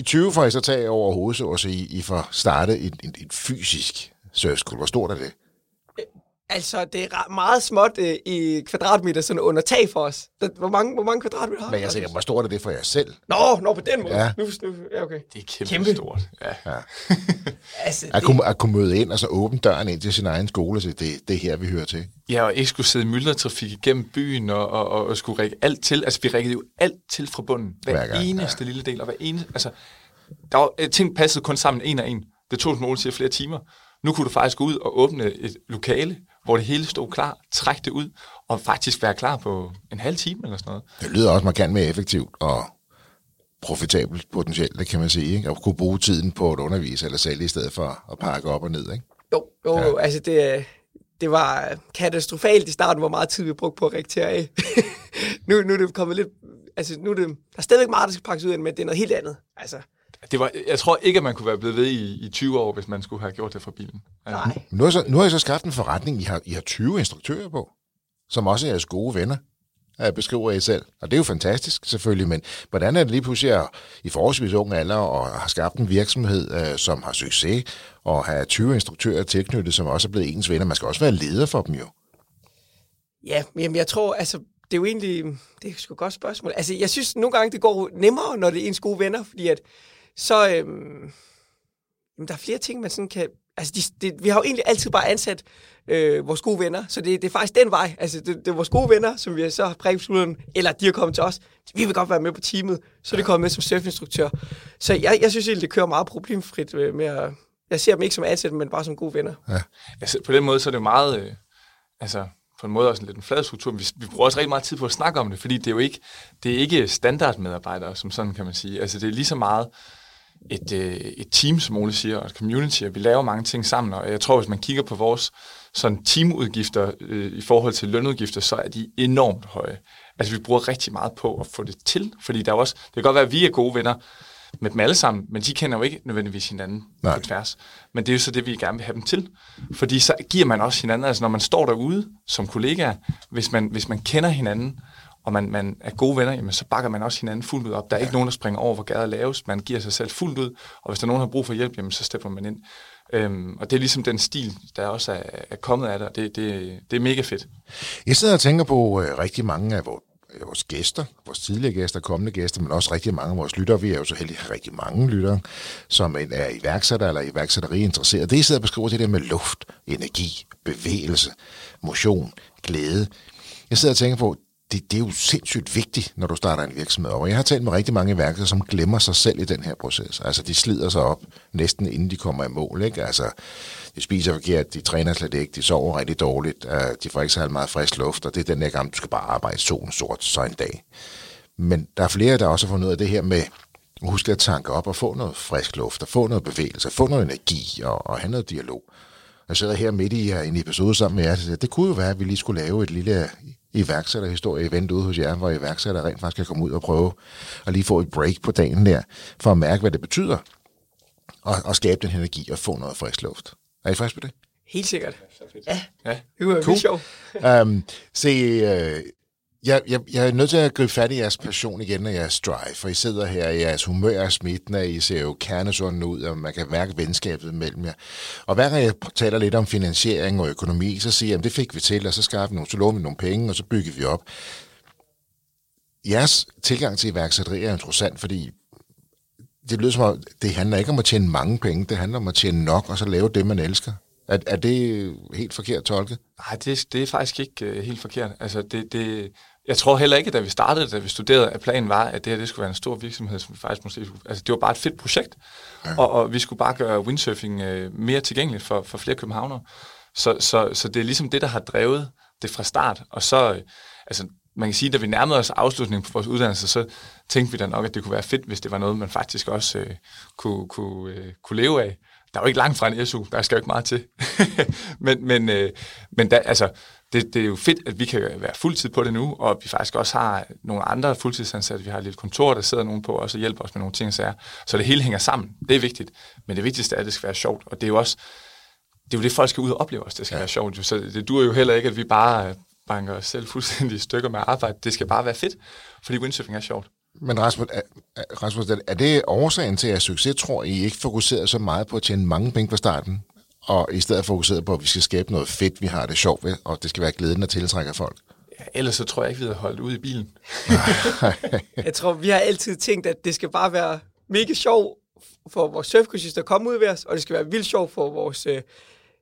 I 20 får I så tage over hovedet, så sige, I får startet et, et, et fysisk surfskole. Hvor stort er det? Altså, det er meget småt øh, i kvadratmeter, sådan under tag for os. Der- Hvor mange, hvor mange kvadratmeter har Men jeg tænker, hvor stort er det for jer selv? Nå, nå, på den måde. Ja. Ja. Nu, nu, ja, okay. Det er kæmpe, Kæmpe. stort. Ja. Altså, At det, kunne, at kunne møde ind og så åbne døren ind til sin egen skole og sige, det, det er her, vi hører til. ja, og ikke skulle sidde i myldretrafik igennem byen og, og, og, og skulle række alt til. Altså, vi rækkede jo alt til fra bunden. Hver, Hver gang, eneste lille del, og hver eneste... Altså, der var, øh, ting passede kun sammen en af en. Det tog, som Ole siger, flere timer. Nu kunne du faktisk gå ud og åbne et lokale, hvor det hele stod klar, trække det ud, og faktisk være klar på en halv time eller sådan noget. Det lyder også markant mere effektivt og profitabelt potentielt, det kan man sige. Ikke? At kunne bruge tiden på at undervise eller sælge i stedet for at pakke op og ned. Ikke? jo, jo, ja. altså det, det var katastrofalt i starten, hvor meget tid vi brugte på at rektere af. nu, nu er det kommet lidt... Altså, nu er det, der er stadigvæk meget, der skal pakkes ud men det er noget helt andet. Altså, Det var, jeg tror ikke, at man kunne være blevet ved i, i 20 år, hvis man skulle have gjort det fra bilen. Nej. Nu har, så, nu har I så skabt en forretning, I har, I har 20 instruktører på, som også er jeres gode venner, beskriver I selv. Og det er jo fantastisk, selvfølgelig, men hvordan er det lige pludselig at, i forholdsvis ung alder og har skabt en virksomhed, øh, som har succes, og have 20 instruktører tilknyttet, som også er blevet ens venner. Man skal også være leder for dem jo. Ja, men jamen, jeg tror, altså, det er jo egentlig, det er sgu et godt spørgsmål. Altså, jeg synes nogle gange, det går nemmere, når det er ens gode venner, fordi at, så, øhm, jamen, der er flere ting, man sådan kan, altså, de, det, vi har jo egentlig altid bare ansat øh, vores gode venner, så det, det er faktisk den vej, altså, det, det er vores gode venner, som vi så har præget eller de har kommet til os, vi vil godt være med på teamet, så er det kommet med som surfinstruktør. Så jeg, jeg synes egentlig, det kører meget problemfrit øh, med at, jeg ser dem ikke som ansat, men bare som gode venner. Altså, på den måde, så er det jo meget, øh, altså, på en måde også en lidt en flad struktur, men vi, vi bruger også rigtig meget tid på at snakke om det, fordi det er jo ikke, det er ikke standardmedarbejdere, som sådan kan man sige. Altså, det er lige så meget et, øh, et team, som Ole siger, og et community, og vi laver mange ting sammen, og jeg tror, hvis man kigger på vores sådan teamudgifter øh, i forhold til lønudgifter, så er de enormt høje. Altså, vi bruger rigtig meget på at få det til, fordi der er også, det kan godt være, at vi er gode venner med dem alle sammen, men de kender jo ikke nødvendigvis hinanden Nej. på tværs. Men det er jo så det, vi gerne vil have dem til. Fordi så giver man også hinanden, altså når man står derude som kollegaer, hvis man, hvis man kender hinanden, og man, man er gode venner, jamen, så bakker man også hinanden fuldt ud op. Der er ikke nogen, der springer over, hvor gader laves. Man giver sig selv fuldt ud, og hvis der er nogen, der har brug for hjælp, jamen, så stepper man ind. Øhm, og det er ligesom den stil, der også er, er kommet af det, og det, det, det er mega fedt. Jeg sidder og tænker på øh, rigtig mange af vores vores gæster, vores tidligere gæster, kommende gæster, men også rigtig mange af vores lyttere. Vi er jo så heldige rigtig mange lyttere, som er iværksætter eller iværksætteri interesseret. Det, I sidder og beskriver, det der med luft, energi, bevægelse, motion, glæde. Jeg sidder og tænker på, det, det er jo sindssygt vigtigt, når du starter en virksomhed. Og jeg har talt med rigtig mange iværksættere, som glemmer sig selv i den her proces. Altså, de slider sig op næsten inden de kommer i mål. Ikke? Altså, de spiser forkert, de træner slet ikke, de sover rigtig dårligt, uh, de får ikke så meget frisk luft, og det er den der gang, du skal bare arbejde solen sort så en dag. Men der er flere, der også har fundet ud af det her med, husk at tanke op og få noget frisk luft, og få noget bevægelse, få noget energi og, og have noget dialog. Jeg sidder her midt i øh, en episode sammen med jer, så det kunne jo være, at vi lige skulle lave et lille iværksætterhistorie-event ude hos jer, hvor iværksætter rent faktisk kan komme ud og prøve at lige få et break på dagen der, for at mærke, hvad det betyder, og, og skabe den energi og få noget frisk luft. Er I frisk på det? Helt sikkert. Ja. ja. Det var cool. sjovt. um, se, uh, jeg, jeg, jeg er nødt til at gribe fat i jeres passion igen og jeres drive, for I sidder her, i jeres humør er smittende, I ser jo kernesunden ud, og man kan mærke venskabet mellem jer. Og hver gang jeg taler lidt om finansiering og økonomi, så siger jeg, at det fik vi til, og så skaffer vi nogle, så lover vi nogle penge, og så bygger vi op. Jeres tilgang til iværksætteri er interessant, fordi det lyder som om, det handler ikke om at tjene mange penge, det handler om at tjene nok, og så lave det, man elsker. Er, er det helt forkert tolket? Nej, det, det er faktisk ikke uh, helt forkert. Altså, det, det, jeg tror heller ikke, da vi startede, da vi studerede, at planen var, at det her det skulle være en stor virksomhed, som vi faktisk måske skulle... Altså, det var bare et fedt projekt, ja. og, og vi skulle bare gøre windsurfing uh, mere tilgængeligt for, for flere københavnere. Så, så, så det er ligesom det, der har drevet det fra start. Og så, uh, altså, man kan sige, at da vi nærmede os afslutningen på vores uddannelse, så tænkte vi da nok, at det kunne være fedt, hvis det var noget, man faktisk også uh, kunne, kunne, uh, kunne leve af der er jo ikke langt fra en SU, der skal jo ikke meget til. men men, øh, men da, altså, det, det er jo fedt, at vi kan være fuldtid på det nu, og vi faktisk også har nogle andre fuldtidsansatte. Vi har et lille kontor, der sidder nogen på os og hjælper os med nogle ting og sager. Så det hele hænger sammen. Det er vigtigt. Men det vigtigste er, at det skal være sjovt. Og det er jo også det, er jo det folk skal ud og opleve os. Det skal ja. være sjovt. Så det dur jo heller ikke, at vi bare banker os selv fuldstændig i stykker med arbejde. Det skal bare være fedt, fordi windsurfing er sjovt. Men Rasmus, er, Rasmus, er det årsagen til, at succes, tror I ikke fokuserer så meget på at tjene mange penge fra starten, og i stedet fokuseret på, at vi skal skabe noget fedt, vi har det sjovt ved, og det skal være glæden, der tiltrækker folk? Ja, ellers så tror jeg ikke, vi havde holdt ud i bilen. jeg tror, vi har altid tænkt, at det skal bare være mega sjov for vores surfkursister at komme ud ved os, og det skal være vildt sjovt for vores øh,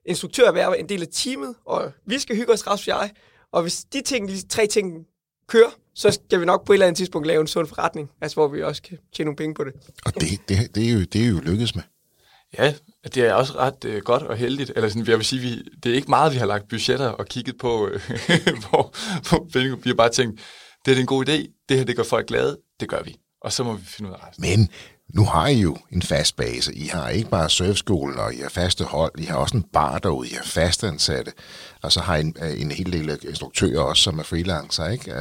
instruktør at være en del af teamet, og vi skal hygge os, Rasmus og jeg. Og hvis de ting, de tre ting kører, så skal vi nok på et eller andet tidspunkt lave en sund forretning, altså hvor vi også kan tjene nogle penge på det. Og det, det, det, er, jo, det er jo lykkedes med. Ja, det er også ret øh, godt og heldigt. Eller sådan, jeg vil sige, vi, det er ikke meget, vi har lagt budgetter og kigget på, øh, hvor, hvor vi har bare tænkt, det er en god idé, det her det gør folk glade, det gør vi. Og så må vi finde ud af resten. Men nu har I jo en fast base. I har ikke bare surfskolen, og I har faste hold. I har også en bar derude. I har fastansatte. Og så har I en, en hel del instruktører også, som er freelancer, ikke?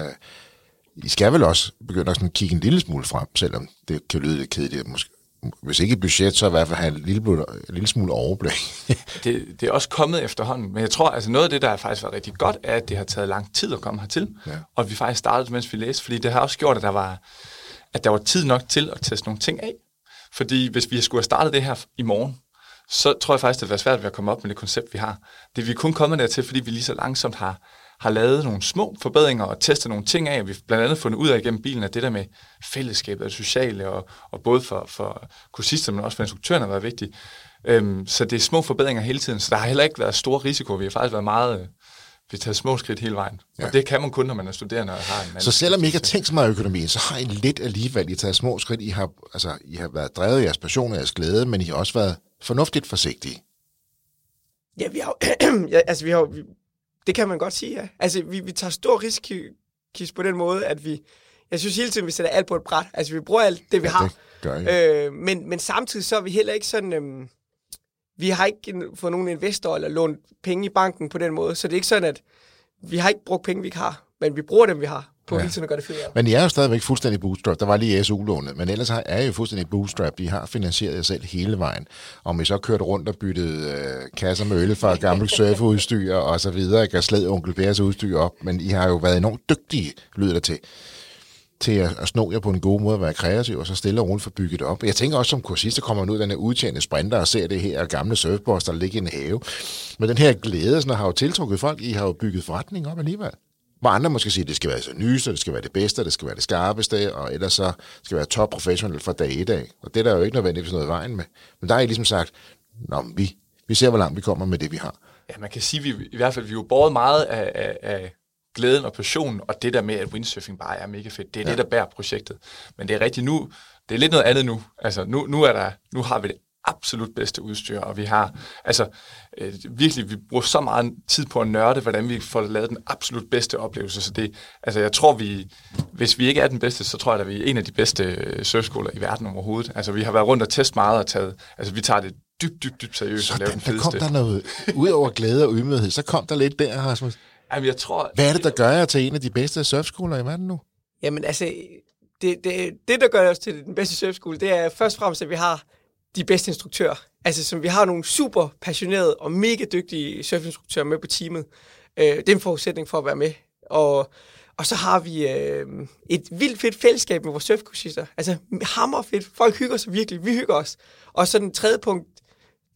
I skal vel også begynde at sådan kigge en lille smule frem, selvom det kan lyde lidt kedeligt. Måske, hvis ikke et budget, så i hvert fald have en lille, en lille smule overblik. det, det er også kommet efterhånden, men jeg tror, altså noget af det, der har faktisk været rigtig godt, er, at det har taget lang tid at komme hertil, ja. og at vi faktisk startede, mens vi læste, fordi det har også gjort, at der var, at der var tid nok til at teste nogle ting af. Fordi hvis vi skulle have startet det her i morgen, så tror jeg faktisk, det ville være svært ved at komme op med det koncept, vi har. Det er vi kun kommet dertil, fordi vi lige så langsomt har har lavet nogle små forbedringer og testet nogle ting af, og vi har blandt andet fundet ud af igennem bilen, at det der med fællesskabet og det sociale, og, og både for, for kursister, men også for instruktørerne har været vigtigt. Øhm, så det er små forbedringer hele tiden, så der har heller ikke været stor risiko. Vi har faktisk været meget... Øh, vi har taget små skridt hele vejen. Ja. Og det kan man kun, når man er studerende og har en Så selvom I ikke har tænkt så meget økonomien, så har I lidt alligevel I taget små skridt. I har, altså, I har været drevet af jeres passion og jeres glæde, men I har også været fornuftigt forsigtige. Ja, vi har, ja, altså, vi har, vi, det kan man godt sige, ja. Altså, vi, vi tager stor risiko på den måde, at vi... Jeg synes hele tiden, vi sætter alt på et bræt. Altså, vi bruger alt det, vi ja, har. Det gør øh, men, men samtidig så er vi heller ikke sådan... Øhm, vi har ikke fået nogen investor eller lånt penge i banken på den måde, så det er ikke sådan, at vi har ikke brugt penge, vi ikke har, men vi bruger dem, vi har på ja. hele tiden at gøre det fedt. Men I er jo stadigvæk fuldstændig bootstrap. Der var lige SU-lånet, men ellers er I jo fuldstændig bootstrap. I har finansieret jer selv hele vejen. Om I så kørt rundt og byttet øh, kasser med øl fra gammelt surfudstyr og så videre, kan slæde onkel Bærs udstyr op, men I har jo været enormt dygtige, lyder det til til at, at sno jer på en god måde at være kreativ, og så stille og roligt få bygget det op. Jeg tænker også som kursist, kommer man ud af den her udtjente sprinter og ser det her gamle surfboards, der ligger i en have. Men den her glæde sådan, har jo tiltrukket folk. I har jo bygget forretning op alligevel. Hvor andre måske siger, at det skal være så nyeste, det skal være det bedste, det skal være det skarpeste, og ellers så skal være top professionelt fra dag i dag. Og det er der jo ikke nødvendigvis noget i vejen med. Men der er I ligesom sagt, Nå, vi, vi ser, hvor langt vi kommer med det, vi har. Ja, man kan sige, at vi i hvert fald vi er jo båret meget af, af, af glæden og passionen, og det der med, at windsurfing bare er mega fedt, det er ja. det, der bærer projektet. Men det er rigtigt nu, det er lidt noget andet nu. Altså, nu, nu, er der, nu har vi det absolut bedste udstyr, og vi har altså øh, virkelig, vi bruger så meget tid på at nørde, hvordan vi får lavet den absolut bedste oplevelse. Så det, altså jeg tror, vi, hvis vi ikke er den bedste, så tror jeg, at vi er en af de bedste øh, surfskoler i verden overhovedet. Altså vi har været rundt og testet meget og taget, altså vi tager det dybt, dybt, dybt seriøst og lave den fedeste. kom der noget, ud over glæde og ydmyghed, så kom der lidt der, Rasmus. Jamen, jeg tror... Hvad er det, der gør jer til en af de bedste surfskoler i verden nu? Jamen, altså, det, det, det der gør os til den bedste surfskole, det er først og fremmest, at vi har de bedste instruktører. Altså, som vi har nogle super passionerede og mega dygtige surfinstruktører med på teamet. Øh, det er en forudsætning for at være med. Og, og så har vi øh, et vildt fedt fællesskab med vores surfkursister. Altså, hammer fedt. Folk hygger sig virkelig. Vi hygger os. Og så den tredje punkt,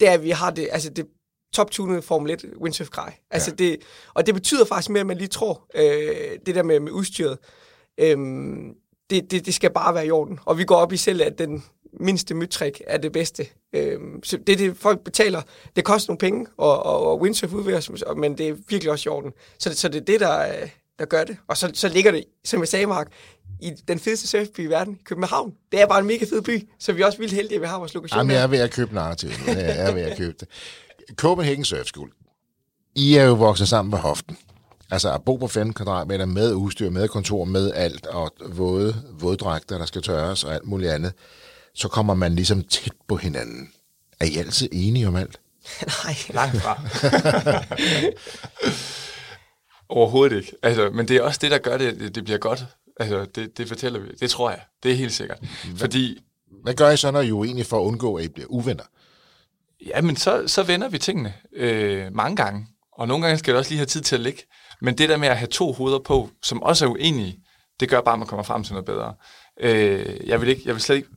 det er, at vi har det, altså det top-tunede Formel 1 windsurf-grej. Altså ja. det, og det betyder faktisk mere, end man lige tror, øh, det der med, med udstyret. Øh, det, det, det skal bare være i orden. Og vi går op i selv, at den mindste mytrik er det bedste. Øhm, så det det, folk betaler. Det koster nogle penge, og, og, og windsurf udvikler men det er virkelig også i orden. Så, så det er det, der, der gør det. Og så, så ligger det, som jeg sagde, Mark, i den fedeste surfby i verden, København. Det er bare en mega fed by, så vi er også vildt heldige, at vi har vores lokation Jamen, jeg er ved at købe narrativ. Jeg er ved at købe det. Copenhagen Surf School. I er jo vokset sammen med hoften. Altså at bo på 15 kvadratmeter med udstyr, med kontor, med alt, og våde, våddragter, der skal tørres og alt muligt andet så kommer man ligesom tæt på hinanden. Er I altid enige om alt? Nej. Langt fra. Overhovedet ikke. Altså, men det er også det, der gør det, det, det bliver godt. Altså, det, det fortæller vi. Det tror jeg. Det er helt sikkert. Hvad, Fordi... Hvad gør I så, når I er uenige for at undgå, at I bliver uvenner? Jamen, så, så vender vi tingene øh, mange gange. Og nogle gange skal det også lige have tid til at ligge. Men det der med at have to hoveder på, som også er uenige, det gør bare, at man kommer frem til noget bedre. Øh, jeg, vil ikke, jeg vil slet ikke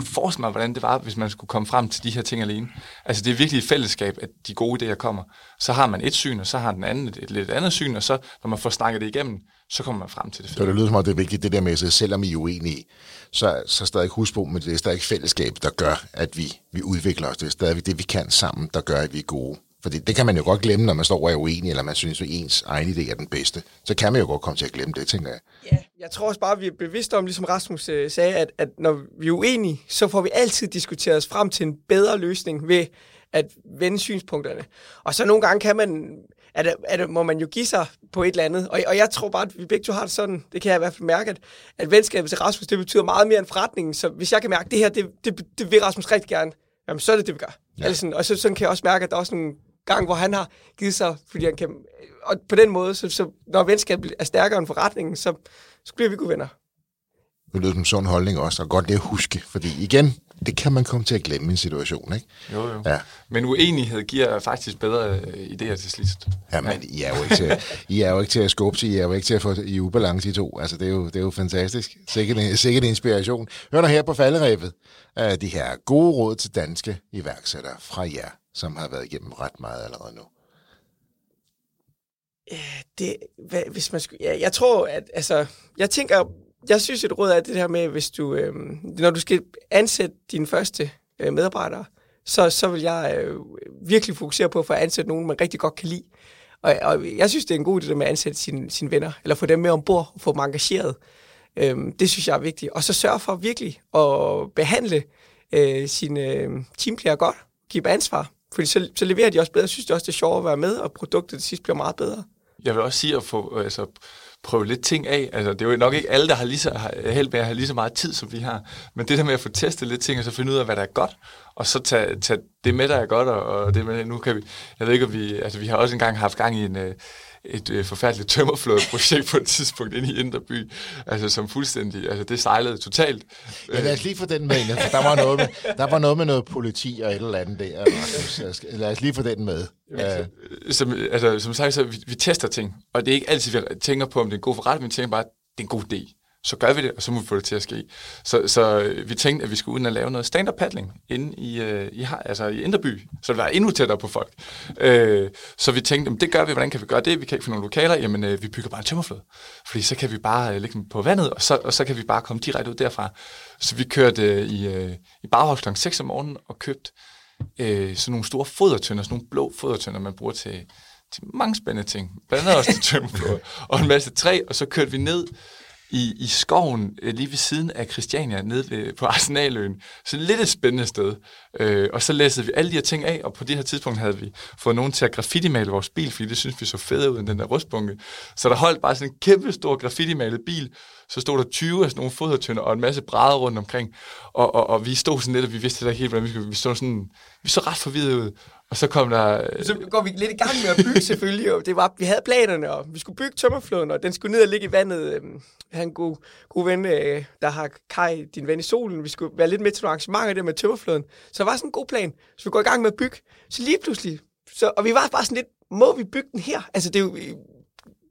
forestille mig, hvordan det var, hvis man skulle komme frem til de her ting alene. Altså det er virkelig et fællesskab, at de gode idéer kommer. Så har man et syn, og så har den anden et, et lidt andet syn, og så når man får snakket det igennem, så kommer man frem til det. Så det lyder som om, det er vigtigt, det der med, at selvom I er uenige, så, så stadig husk på, men det er stadig fællesskab, der gør, at vi, vi udvikler os. Det er stadig det, vi kan sammen, der gør, at vi er gode. Fordi det kan man jo godt glemme, når man står og er uenig, eller man synes, at ens egen idé er den bedste. Så kan man jo godt komme til at glemme det, tænker jeg. Ja, jeg tror også bare, at vi er bevidste om, ligesom Rasmus øh, sagde, at, at når vi er uenige, så får vi altid diskuteret os frem til en bedre løsning ved at vende synspunkterne. Og så nogle gange kan man, er er det, må man jo give sig på et eller andet. Og, og jeg tror bare, at vi begge to har det sådan, det kan jeg i hvert fald mærke, at, at venskabet til Rasmus, det betyder meget mere end forretningen. Så hvis jeg kan mærke, at det her, det, det, det vil Rasmus rigtig gerne, jamen så er det det, vi gør. Ja. sådan, og så, sådan kan jeg også mærke, at der er også nogle gang, hvor han har givet sig, fordi han kan... Og på den måde, så, så når venskabet er stærkere end forretningen, så, så bliver vi gode venner. Det lyder som sådan en holdning også, og godt det at huske, fordi igen, det kan man komme til at glemme i en situation, ikke? Jo, jo. Ja. Men uenighed giver faktisk bedre øh, idéer til sidst. Ja, men I er jo ikke til, I er jo ikke til at skubbe sig, I er jo ikke til at få i ubalance i to. Altså, det er jo, det er jo fantastisk. Sikkert, sikkert inspiration. Hør nu her på falderæbet, de her gode råd til danske iværksættere fra jer som har været igennem ret meget allerede nu? Det, hvad, hvis man skulle, ja, jeg tror, at altså, jeg tænker, jeg synes et råd er det her med, hvis du, øh, når du skal ansætte dine første øh, medarbejdere, så, så vil jeg øh, virkelig fokusere på at få ansat nogen, man rigtig godt kan lide. Og, og jeg synes, det er en god idé med at ansætte sine, sine venner, eller få dem med ombord og få dem engageret. Øh, det synes jeg er vigtigt. Og så sørge for virkelig at behandle øh, sine øh, teamplayer godt, give dem ansvar. Fordi så, så leverer de også bedre. Jeg synes det også, det er sjovt at være med, og produktet til sidst bliver meget bedre. Jeg vil også sige at få, øh, altså, prøve lidt ting af. Altså, det er jo nok ikke alle, der har lige så, held med at have lige så meget tid, som vi har. Men det der med at få testet lidt ting, og så finde ud af, hvad der er godt, og så tage, tage det med, der er godt, og, og det med, nu kan vi, jeg ved ikke, om vi, altså vi har også engang haft gang i en, øh, et øh, forfærdeligt tømmerflådeprojekt på et tidspunkt inde i Inderby, altså som fuldstændig, altså det sejlede totalt. Ja, lad os lige få den med, for der var noget med, der var noget med noget politi og et eller andet der, Rasmus. Lad os lige få den med. Ja. Som, altså, som sagt, så vi, vi tester ting, og det er ikke altid, vi tænker på, om det er en god forretning, vi tænker bare, det er en god idé så gør vi det, og så må vi få det til at ske. Så, så vi tænkte, at vi skulle ud og lave noget stand-up paddling inde i, øh, i, altså i Inderby, så det var endnu tættere på folk. Øh, så vi tænkte, jamen, det gør vi, hvordan kan vi gøre det? Vi kan ikke få nogle lokaler, jamen øh, vi bygger bare en tømmerflod. Fordi så kan vi bare øh, lægge på vandet, og så, og så kan vi bare komme direkte ud derfra. Så vi kørte øh, i, øh, i Barhof kl. 6 om morgenen og købte øh, sådan nogle store fodertønder, sådan nogle blå fodertønder, man bruger til, til mange spændende ting. Blandt andet også til tømmerflod og en masse træ, og så kørte vi ned i, i skoven øh, lige ved siden af Christiania, nede ved, på Arsenaløen. Så lidt et spændende sted. Øh, og så læste vi alle de her ting af, og på det her tidspunkt havde vi fået nogen til at graffitimale vores bil, fordi det synes vi så fedt ud end den der rustbunke. Så der holdt bare sådan en kæmpe stor graffitimalet bil, så stod der 20 af sådan nogle fodertønder og en masse brædder rundt omkring. Og, og, og vi stod sådan lidt, og vi vidste ikke helt, hvordan vi skulle. Vi stod sådan, vi så ret forvirret ud. Og så kom der... Øh, så går vi lidt i gang med at bygge selvfølgelig. Og det var, vi havde planerne, og vi skulle bygge tømmerfloden, og den skulle ned og ligge i vandet. Øhm, han jeg har en god, god ven, øh, der har Kai, din ven i solen. Vi skulle være lidt med til nogle arrangementer der med tømmerfloden. Så det var sådan en god plan. Så vi går i gang med at bygge. Så lige pludselig, så, og vi var bare sådan lidt, må vi bygge den her? Altså det er jo, øh,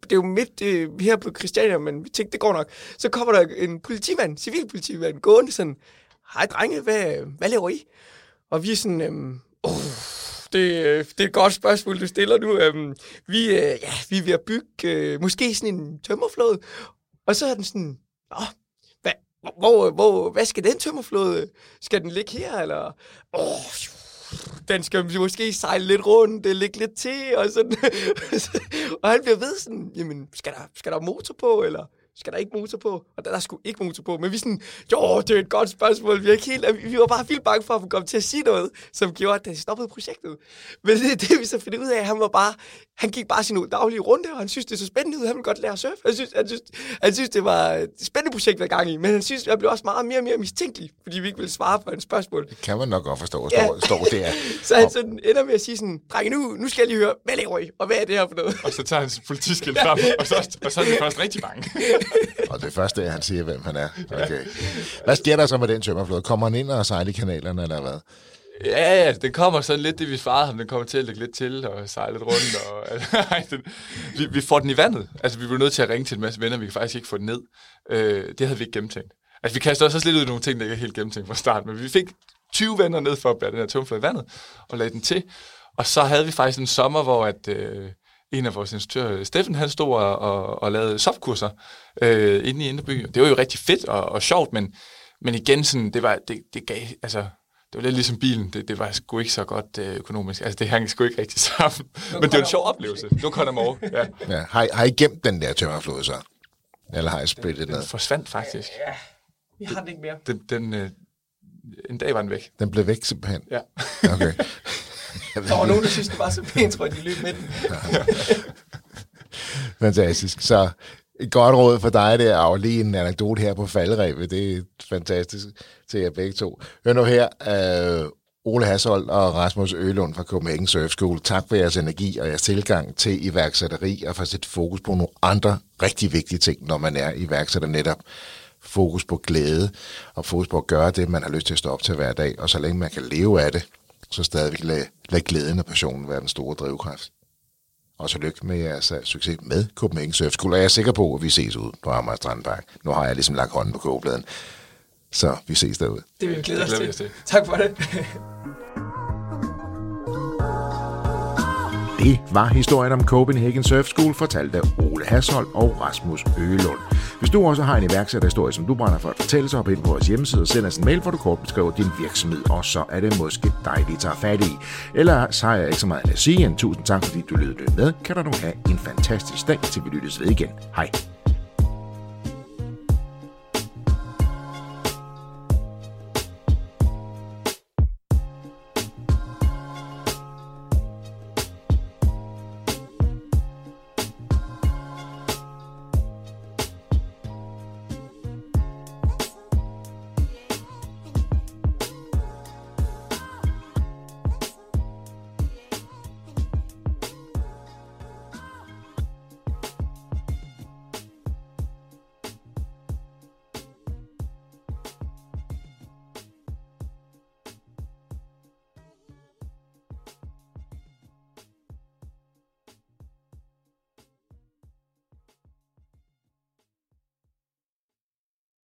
det er jo midt øh, her på Christiania, men vi tænkte, det går nok. Så kommer der en politimand, civilpolitimand, gående sådan, hej drenge, hvad, hvad laver I? Og vi er sådan, øhm, det, øh, det er et godt spørgsmål, du stiller nu. Øhm, vi, øh, ja, vi er ved at bygge øh, måske sådan en tømmerflåde. Og så er den sådan, Åh, hvad, hvor, hvor, hvad skal den tømmerflåde? Øh, skal den ligge her, eller? Åh, den skal måske sejle lidt rundt, øh, ligge lidt til, og sådan. og han bliver ved sådan, jamen, skal der, skal der motor på, eller? Skal der ikke motor på? Og der, der skulle ikke motor på. Men vi sådan, jo, det er et godt spørgsmål. Vi, er ikke helt, vi var bare vildt bange for at komme til at sige noget, som gjorde, at det stoppede projektet. Men det, det vi så fandt ud af, han var bare, han gik bare sin daglige runde, og han synes, det så spændende ud. Han ville godt lære at surfe. Han synes, han synes, han synes det var et spændende projekt hver gang i, men han synes, jeg blev også meget mere og mere mistænkelig, fordi vi ikke ville svare på hans spørgsmål. Det kan man nok godt forstå, står, ja. står der. så han sådan ender med at sige sådan, drenge, nu, nu skal jeg lige høre, hvad laver I, og hvad er det her for noget? Og så tager han politiskilt frem, og så, og så er det først rigtig mange. og det første er, at han siger, hvem han er. Okay. Hvad sker der så med den tømmerflåde? Kommer han ind og sejler i kanalerne, eller hvad? Ja, ja, det kommer sådan lidt, det vi svarede ham, den kommer til at lægge lidt til og sejle lidt rundt. Og, altså, vi, vi får den i vandet. Altså, vi blev nødt til at ringe til en masse venner, vi kan faktisk ikke få den ned. Øh, det havde vi ikke gennemtænkt. Altså, vi kastede også lidt ud i nogle ting, der ikke er helt gennemtænkt fra start, men vi fik 20 venner ned for at bære den her tømmerflåde i vandet og lagde den til. Og så havde vi faktisk en sommer, hvor at, øh, en af vores instruktører, Steffen, han stod og, og, og lavede softkurser øh, inde i Inderby. Det var jo rigtig fedt og, og sjovt, men, men igen, sådan, det, var, det, det gav, altså, det var lidt ligesom bilen. Det, det var sgu ikke så godt øh, økonomisk. Altså, det hang sgu ikke rigtig sammen. Men det var en sjov oplevelse. Nu kom der over. Ja. Ja, har, I, har I gemt den der tømmerflod så? Eller har I splittet den? Den forsvandt faktisk. Ja, vi har den ikke mere. Den, den, øh, en dag var den væk. Den blev væk simpelthen? Ja. Okay. Der var nogen, der synes, det var så pænt, tror jeg, de løb med den. Fantastisk. Så et godt råd for dig der, og lige en anekdote her på faldrevet. Det er fantastisk til jer begge to. Hør nu her, uh, Ole Hashold og Rasmus Ølund fra Copenhagen Surf School. Tak for jeres energi og jeres tilgang til iværksætteri og for at sætte fokus på nogle andre rigtig vigtige ting, når man er iværksætter netop fokus på glæde og fokus på at gøre det, man har lyst til at stå op til hver dag, og så længe man kan leve af det, så stadigvæk lade, lade glæden og passionen være den store drivkraft. Og så lykke med jeres uh, succes med Copenhagen Surf School. Og jeg er sikker på, at vi ses ude på Amager Strandpark. Nu har jeg ligesom lagt hånden på kogebladen. Så vi ses derude. Det vil vi glæde os til. Tak for det. Det var historien om Copenhagen Surf School, fortalt af Ole Hasholm og Rasmus Øgelund. Hvis du også har en iværksætterhistorie, som du brænder for at fortælle, så hop ind på vores hjemmeside og send os en mail, hvor du kort beskriver din virksomhed, og så er det måske dig, vi tager fat i. Eller så har jeg ikke så meget at sige end tusind tak, fordi du lyttede med. Kan du nu have en fantastisk dag, til vi lyttes ved igen. Hej.